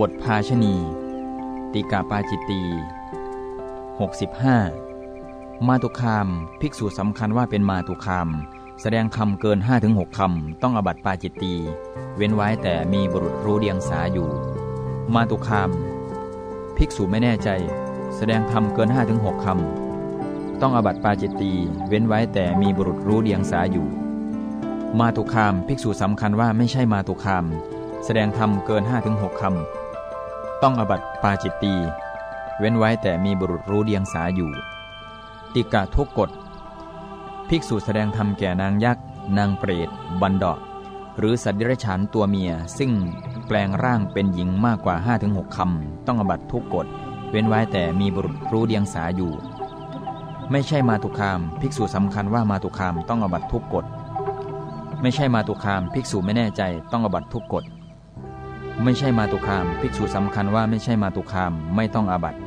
บทภาชณี ติกาปาจิตตี 65 มาตุคาม ภิกษุสำคัญว่าเป็นมาตุคาม แสดงคำเกิน 5-6 คำ ต้องอบัตปาจิตตี เว้นไว้แต่มีบุรุษรู้เดียงสาอยู่ มาตุคาม ภิกษุไม่แน่ใจ แสดงคำเกิน 5-6 คำ ต้องอบัตปาจิตตี เว้นไว้แต่มีบุรุษรู้เดียงสาอยู่ มาตุคาม ภิกษุสำคัญว่าไม่ใช่มาตุคาม แสดงธรรมเกิน 5-6 คำ ต้องอบัตปาจิตตี เว้นไว้แต่มีบุรุษรู้เดียงสาอยู่ ติกะทุกกฎ ภิกษุแสดงธรรมแก่นางยักษ์ นางเปรต บันดอกหรือสัตว์เรัจฉานตัวเมีย ซึ่งแปลงร่างเป็นหญิงมากกว่า 5-6 คำ ต้องอบัตทุกกฎ เว้นไว้แต่มีบุรุษรู้เดียงสาอยู่ ไม่ใช่มาตุคาม ภิกษุสำคัญว่ามาตุคามต้องอบัตทุกกฎ ไม่ใช่มาตุคาม ภิกษุไม่แน่ใจต้องอบัตทุกกฎ ไม่ใช่มาตุคาม ภิกษุสำคัญว่าไม่ใช่มาตุคามไม่ต้องอาบัติ